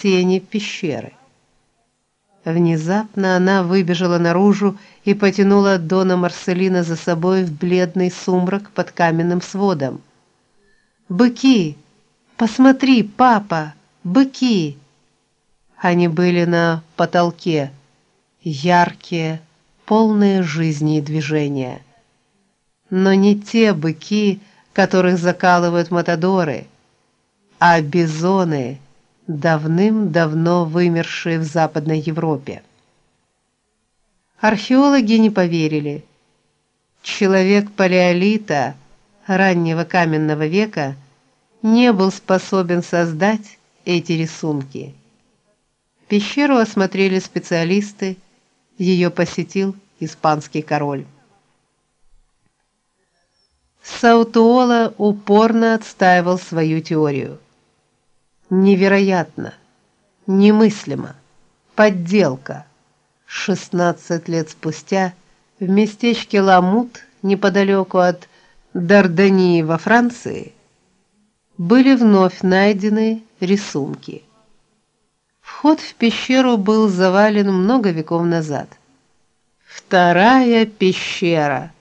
тени пещеры. Внезапно она выбежала наружу и потянула Дона Марселина за собой в бледный сумрак под каменным сводом. Быки! Посмотри, папа, быки! Они были на потолке, яркие, полные жизни и движения. Но не те быки, которых закалывают матадоры, а бизоны, давным-давно вымершие в Западной Европе. Археологи не поверили. Человек палеолита, раннего каменного века, не был способен создать эти рисунки. Пещеру осмотрели специалисты, ее посетил испанский король. Саутуола упорно отстаивал свою теорию. Невероятно, немыслимо, подделка. 16 лет спустя в местечке Ламут, неподалеку от Дардании во Франции, были вновь найдены рисунки. Вход в пещеру был завален много веков назад. Вторая пещера.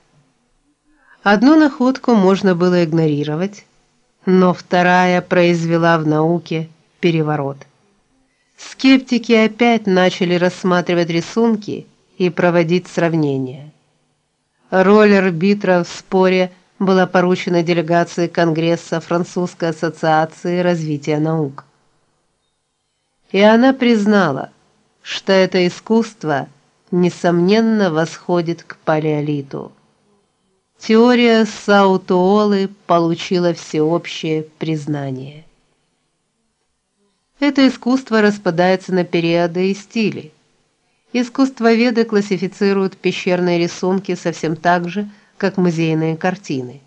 Одну находку можно было игнорировать, но вторая произвела в науке переворот. Скептики опять начали рассматривать рисунки и проводить сравнения. Роль арбитра в споре была поручена делегации Конгресса Французской ассоциации развития наук. И она признала, что это искусство несомненно восходит к палеолиту. Теория Саутуолы получила всеобщее признание. Это искусство распадается на периоды и стили. Искусствоведы классифицируют пещерные рисунки совсем так же, как музейные картины.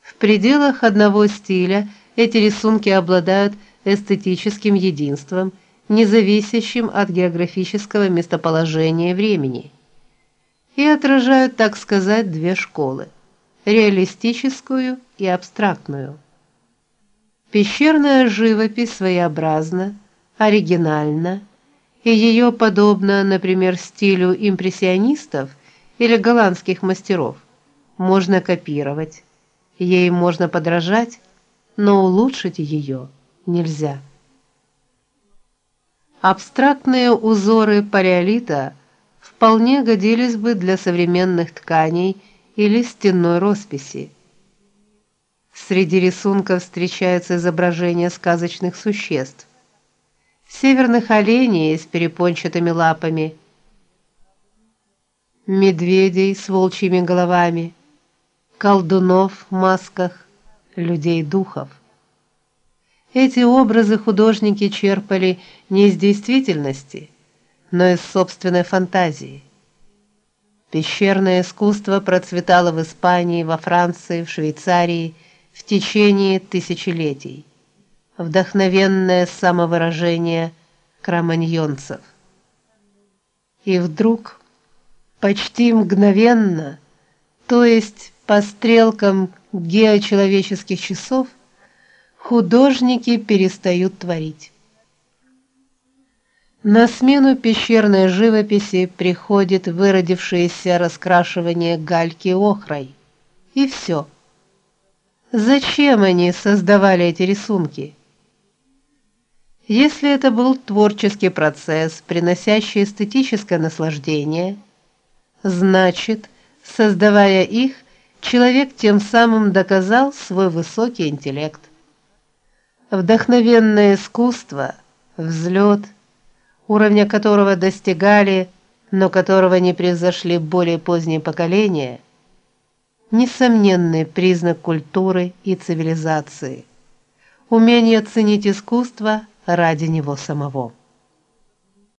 В пределах одного стиля эти рисунки обладают эстетическим единством, не зависящим от географического местоположения времени и отражают, так сказать, две школы: реалистическую и абстрактную. Пещерная живопись своеобразна, оригинальна, и ее подобно, например, стилю импрессионистов или голландских мастеров, можно копировать, ей можно подражать, но улучшить ее нельзя. Абстрактные узоры палеолита – вполне годились бы для современных тканей или стенной росписи. Среди рисунков встречаются изображения сказочных существ: северных оленей с перепончатыми лапами, медведей с волчьими головами, колдунов в масках, людей-духов. Эти образы художники черпали не из действительности, но из собственной фантазии. Пещерное искусство процветало в Испании, во Франции, в Швейцарии в течение тысячелетий. Вдохновенное самовыражение кроманьонцев. И вдруг, почти мгновенно, то есть по стрелкам геочеловеческих часов, художники перестают творить. На смену пещерной живописи приходит выродившееся раскрашивание гальки охрой. И все. Зачем они создавали эти рисунки? Если это был творческий процесс, приносящий эстетическое наслаждение, значит, создавая их, человек тем самым доказал свой высокий интеллект. Вдохновенное искусство, взлет – уровня которого достигали, но которого не превзошли более поздние поколения, несомненный признак культуры и цивилизации. Умение ценить искусство ради него самого.